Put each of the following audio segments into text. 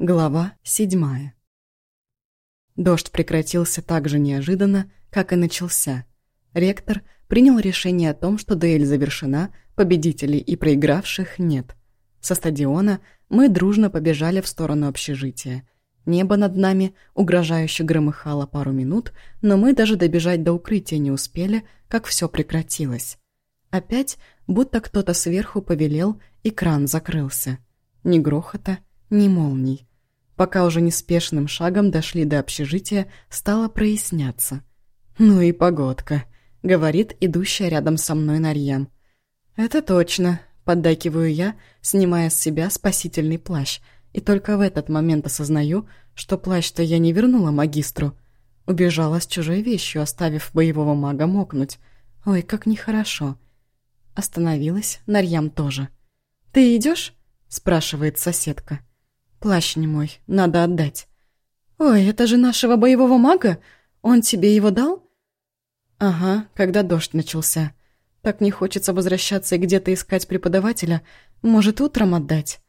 Глава седьмая. Дождь прекратился так же неожиданно, как и начался. Ректор принял решение о том, что дуэль завершена, победителей и проигравших нет. Со стадиона мы дружно побежали в сторону общежития. Небо над нами угрожающе громыхало пару минут, но мы даже добежать до укрытия не успели, как все прекратилось. Опять, будто кто-то сверху повелел, и кран закрылся. Ни грохота, ни молний. Пока уже неспешным шагом дошли до общежития, стало проясняться. «Ну и погодка», — говорит идущая рядом со мной Нарьян. «Это точно», — поддакиваю я, снимая с себя спасительный плащ, и только в этот момент осознаю, что плащ-то я не вернула магистру. Убежала с чужой вещью, оставив боевого мага мокнуть. Ой, как нехорошо. Остановилась, Нарьям тоже. «Ты идешь? спрашивает соседка. Плащ не мой, надо отдать. Ой, это же нашего боевого мага? Он тебе его дал? Ага, когда дождь начался. Так не хочется возвращаться и где-то искать преподавателя. Может, утром отдать?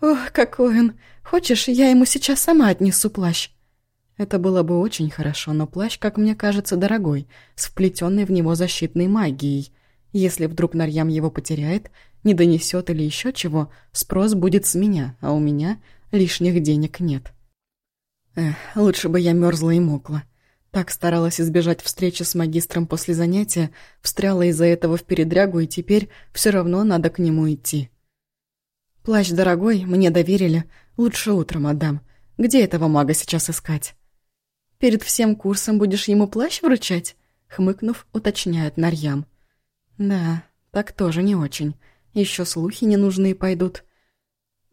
Ох, какой он! Хочешь, я ему сейчас сама отнесу плащ? Это было бы очень хорошо, но плащ, как мне кажется, дорогой, с вплетенной в него защитной магией. Если вдруг Нарьям его потеряет, не донесет или еще чего, спрос будет с меня, а у меня лишних денег нет. Эх, лучше бы я мерзла и мокла. Так старалась избежать встречи с магистром после занятия, встряла из-за этого в передрягу, и теперь все равно надо к нему идти. Плащ дорогой, мне доверили, лучше утром отдам. Где этого мага сейчас искать? Перед всем курсом будешь ему плащ вручать? Хмыкнув, уточняет Нарьям. Да, так тоже не очень. Еще слухи ненужные пойдут.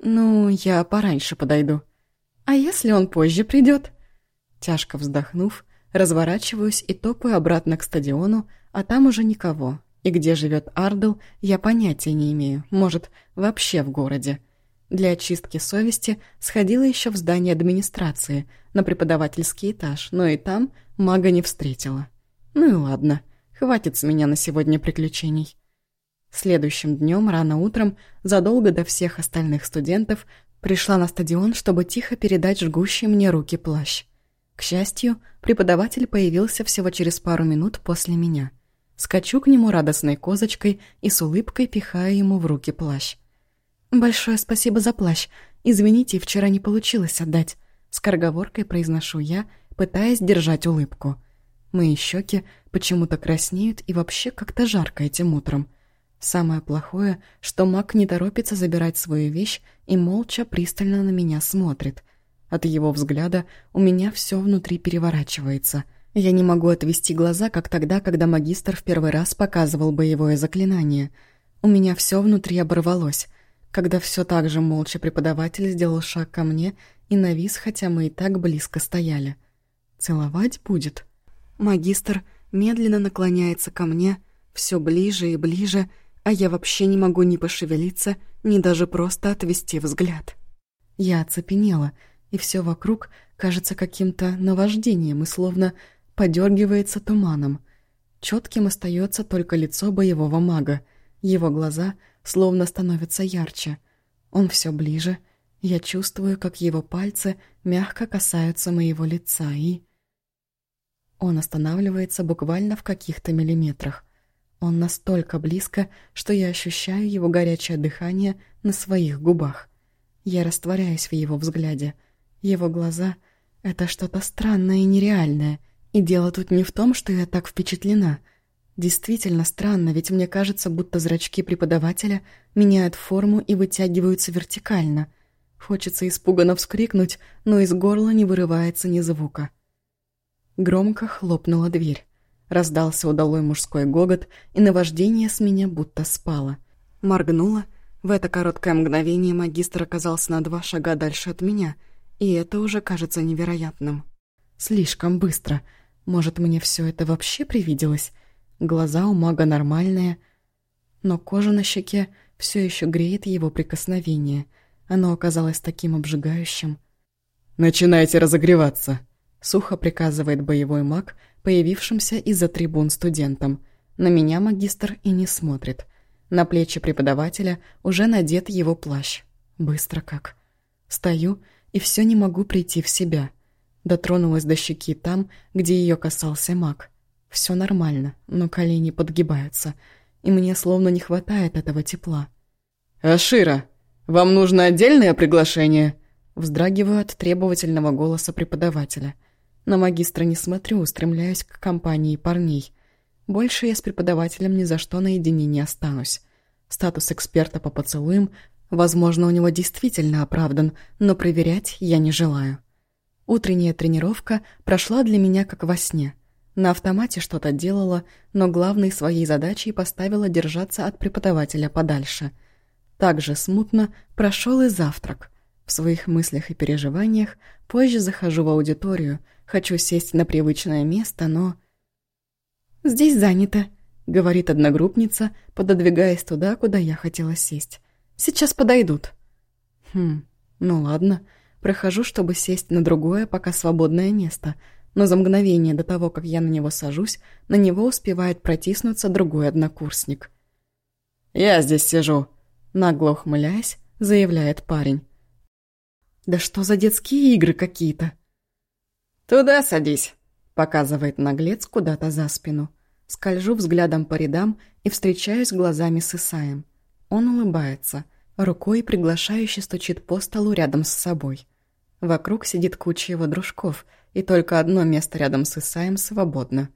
Ну, я пораньше подойду. А если он позже придет? Тяжко вздохнув, разворачиваюсь и топаю обратно к стадиону, а там уже никого. И где живет Ардл, я понятия не имею. Может, вообще в городе. Для очистки совести сходила еще в здание администрации, на преподавательский этаж, но и там мага не встретила. Ну и ладно, хватит с меня на сегодня приключений. Следующим днем, рано утром, задолго до всех остальных студентов, пришла на стадион, чтобы тихо передать жгущий мне руки плащ. К счастью, преподаватель появился всего через пару минут после меня. Скачу к нему радостной козочкой и с улыбкой пихаю ему в руки плащ. «Большое спасибо за плащ. Извините, вчера не получилось отдать», — скороговоркой произношу я, пытаясь держать улыбку. Мои щеки почему-то краснеют и вообще как-то жарко этим утром. Самое плохое, что маг не торопится забирать свою вещь и молча пристально на меня смотрит. От его взгляда у меня все внутри переворачивается. Я не могу отвести глаза, как тогда, когда магистр в первый раз показывал боевое заклинание. У меня все внутри оборвалось, когда все так же молча преподаватель сделал шаг ко мне и навис, хотя мы и так близко стояли. «Целовать будет?» Магистр медленно наклоняется ко мне, все ближе и ближе, а я вообще не могу ни пошевелиться, ни даже просто отвести взгляд. Я оцепенела, и все вокруг кажется каким-то наваждением и словно подергивается туманом. Четким остается только лицо боевого мага. Его глаза словно становятся ярче. Он все ближе. Я чувствую, как его пальцы мягко касаются моего лица и... Он останавливается буквально в каких-то миллиметрах. Он настолько близко, что я ощущаю его горячее дыхание на своих губах. Я растворяюсь в его взгляде. Его глаза — это что-то странное и нереальное. И дело тут не в том, что я так впечатлена. Действительно странно, ведь мне кажется, будто зрачки преподавателя меняют форму и вытягиваются вертикально. Хочется испуганно вскрикнуть, но из горла не вырывается ни звука. Громко хлопнула дверь. Раздался удалой мужской гогот, и наваждение с меня будто спало. Моргнула. В это короткое мгновение магистр оказался на два шага дальше от меня, и это уже кажется невероятным. Слишком быстро. Может, мне все это вообще привиделось? Глаза у мага нормальные, но кожа на щеке все еще греет его прикосновение. Оно оказалось таким обжигающим. «Начинайте разогреваться!» — сухо приказывает боевой маг, появившимся из-за трибун студентам. На меня магистр и не смотрит. На плечи преподавателя уже надет его плащ. Быстро как. Стою и все не могу прийти в себя. Дотронулась до щеки там, где ее касался маг. Все нормально, но колени подгибаются, и мне словно не хватает этого тепла. «Ашира, вам нужно отдельное приглашение?» Вздрагиваю от требовательного голоса преподавателя. На магистра не смотрю, устремляюсь к компании парней. Больше я с преподавателем ни за что наедине не останусь. Статус эксперта по поцелуям, возможно, у него действительно оправдан, но проверять я не желаю. Утренняя тренировка прошла для меня как во сне. На автомате что-то делала, но главной своей задачей поставила держаться от преподавателя подальше. Также смутно прошел и завтрак. В своих мыслях и переживаниях позже захожу в аудиторию, хочу сесть на привычное место, но... «Здесь занято», говорит одногруппница, пододвигаясь туда, куда я хотела сесть. «Сейчас подойдут». Хм, ну ладно. Прохожу, чтобы сесть на другое, пока свободное место, но за мгновение до того, как я на него сажусь, на него успевает протиснуться другой однокурсник. «Я здесь сижу», — нагло ухмыляясь, заявляет парень. «Да что за детские игры какие-то?» «Туда садись», — показывает наглец куда-то за спину. Скольжу взглядом по рядам и встречаюсь глазами с Исаем. Он улыбается, рукой приглашающе стучит по столу рядом с собой. Вокруг сидит куча его дружков, и только одно место рядом с Исаем свободно.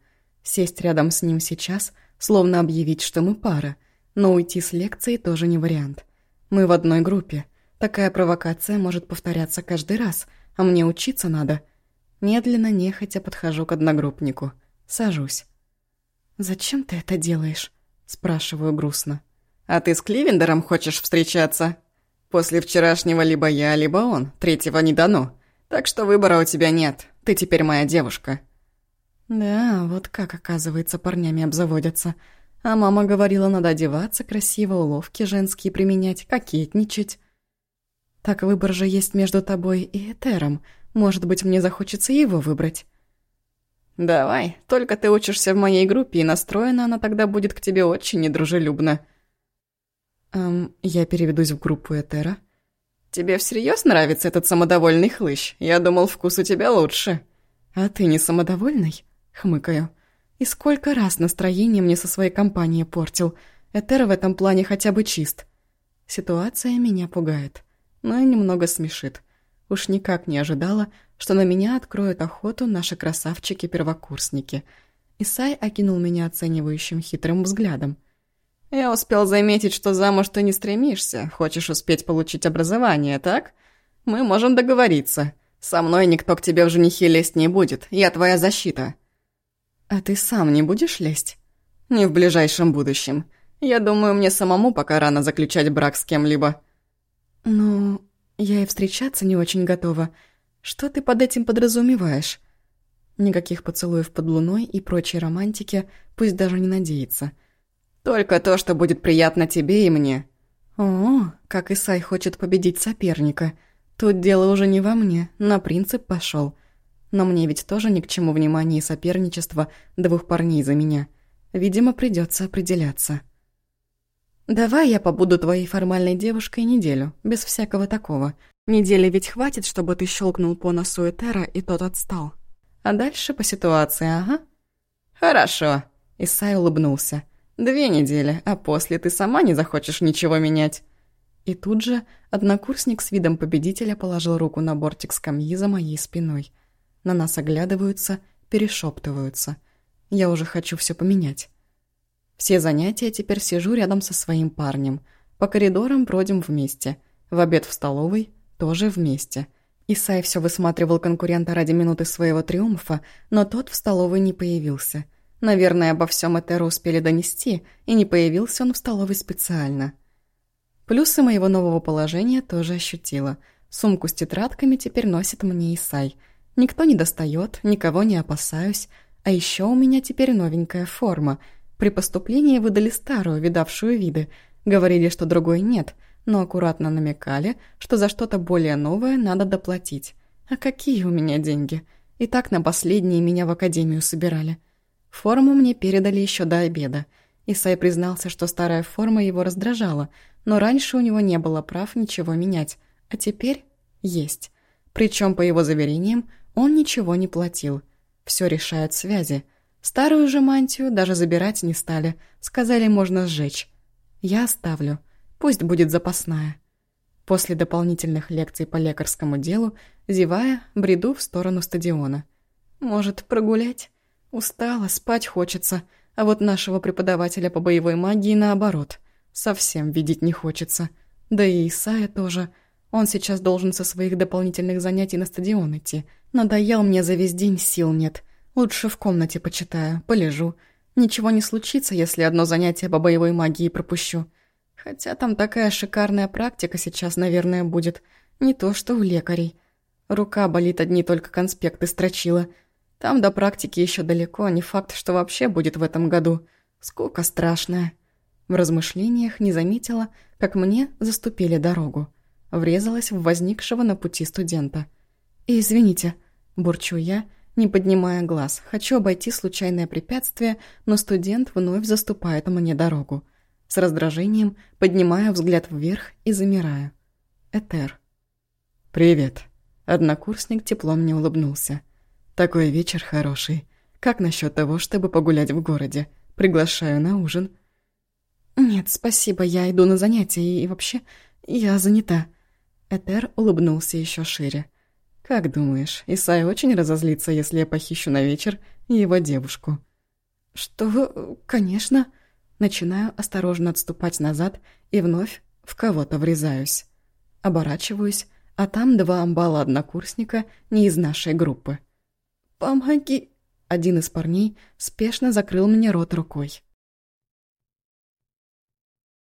Сесть рядом с ним сейчас, словно объявить, что мы пара, но уйти с лекции тоже не вариант. Мы в одной группе. Такая провокация может повторяться каждый раз, а мне учиться надо. Медленно, нехотя подхожу к одногруппнику. Сажусь. «Зачем ты это делаешь?» – спрашиваю грустно. «А ты с Кливендером хочешь встречаться? После вчерашнего либо я, либо он. Третьего не дано. Так что выбора у тебя нет. Ты теперь моя девушка». Да, вот как, оказывается, парнями обзаводятся. А мама говорила, надо одеваться красиво, уловки женские применять, кокетничать. Так выбор же есть между тобой и Этером. Может быть, мне захочется его выбрать. «Давай, только ты учишься в моей группе, и настроена она тогда будет к тебе очень недружелюбно». «Эм, я переведусь в группу Этера». «Тебе всерьез нравится этот самодовольный хлыщ? Я думал, вкус у тебя лучше». «А ты не самодовольный?» — хмыкаю. «И сколько раз настроение мне со своей компанией портил. Этера в этом плане хотя бы чист». Ситуация меня пугает, но и немного смешит. Уж никак не ожидала, что на меня откроют охоту наши красавчики-первокурсники. Исай окинул меня оценивающим хитрым взглядом. «Я успел заметить, что замуж ты не стремишься, хочешь успеть получить образование, так? Мы можем договориться. Со мной никто к тебе в женихи лезть не будет, я твоя защита». «А ты сам не будешь лезть?» «Не в ближайшем будущем. Я думаю, мне самому пока рано заключать брак с кем-либо». «Ну, я и встречаться не очень готова. Что ты под этим подразумеваешь? Никаких поцелуев под луной и прочей романтики, пусть даже не надеется. Только то, что будет приятно тебе и мне. О, как Исай хочет победить соперника. Тут дело уже не во мне, на принцип пошел. Но мне ведь тоже ни к чему внимание и соперничество двух парней за меня. Видимо, придется определяться. «Давай я побуду твоей формальной девушкой неделю, без всякого такого. Недели ведь хватит, чтобы ты щелкнул по носу Этера, и тот отстал. А дальше по ситуации, ага. Хорошо. Исай улыбнулся. Две недели, а после ты сама не захочешь ничего менять. И тут же однокурсник с видом победителя положил руку на бортик скамьи за моей спиной. На нас оглядываются, перешептываются. Я уже хочу все поменять. Все занятия теперь сижу рядом со своим парнем. По коридорам бродим вместе. В обед в столовой тоже вместе. Исай все высматривал конкурента ради минуты своего триумфа, но тот в столовой не появился. Наверное, обо всем Этеру успели донести, и не появился он в столовой специально. Плюсы моего нового положения тоже ощутила. Сумку с тетрадками теперь носит мне Исай. Никто не достает, никого не опасаюсь. А еще у меня теперь новенькая форма. При поступлении выдали старую, видавшую виды. Говорили, что другой нет — но аккуратно намекали, что за что-то более новое надо доплатить. А какие у меня деньги? И так на последние меня в академию собирали. Форму мне передали еще до обеда. Исай признался, что старая форма его раздражала, но раньше у него не было прав ничего менять, а теперь есть. Причем, по его заверениям, он ничего не платил. Все решают связи. Старую же мантию даже забирать не стали. Сказали, можно сжечь. Я оставлю. Пусть будет запасная. После дополнительных лекций по лекарскому делу, зевая, бреду в сторону стадиона. Может, прогулять? Устала, спать хочется. А вот нашего преподавателя по боевой магии наоборот. Совсем видеть не хочется. Да и Исая тоже. Он сейчас должен со своих дополнительных занятий на стадион идти. Надоел мне за весь день, сил нет. Лучше в комнате почитаю, полежу. Ничего не случится, если одно занятие по боевой магии пропущу. Хотя там такая шикарная практика сейчас, наверное, будет. Не то что у лекарей. Рука болит, одни только конспекты строчила. Там до практики еще далеко, не факт, что вообще будет в этом году. Скука страшная. В размышлениях не заметила, как мне заступили дорогу. Врезалась в возникшего на пути студента. «Извините», – бурчу я, не поднимая глаз. Хочу обойти случайное препятствие, но студент вновь заступает мне дорогу. С раздражением поднимаю взгляд вверх и замираю. Этер. «Привет». Однокурсник тепло мне улыбнулся. «Такой вечер хороший. Как насчет того, чтобы погулять в городе? Приглашаю на ужин». «Нет, спасибо, я иду на занятия, и вообще я занята». Этер улыбнулся еще шире. «Как думаешь, Исай очень разозлится, если я похищу на вечер его девушку?» «Что? Конечно». Начинаю осторожно отступать назад и вновь в кого-то врезаюсь. Оборачиваюсь, а там два амбала-однокурсника не из нашей группы. «Помоги!» Один из парней спешно закрыл мне рот рукой.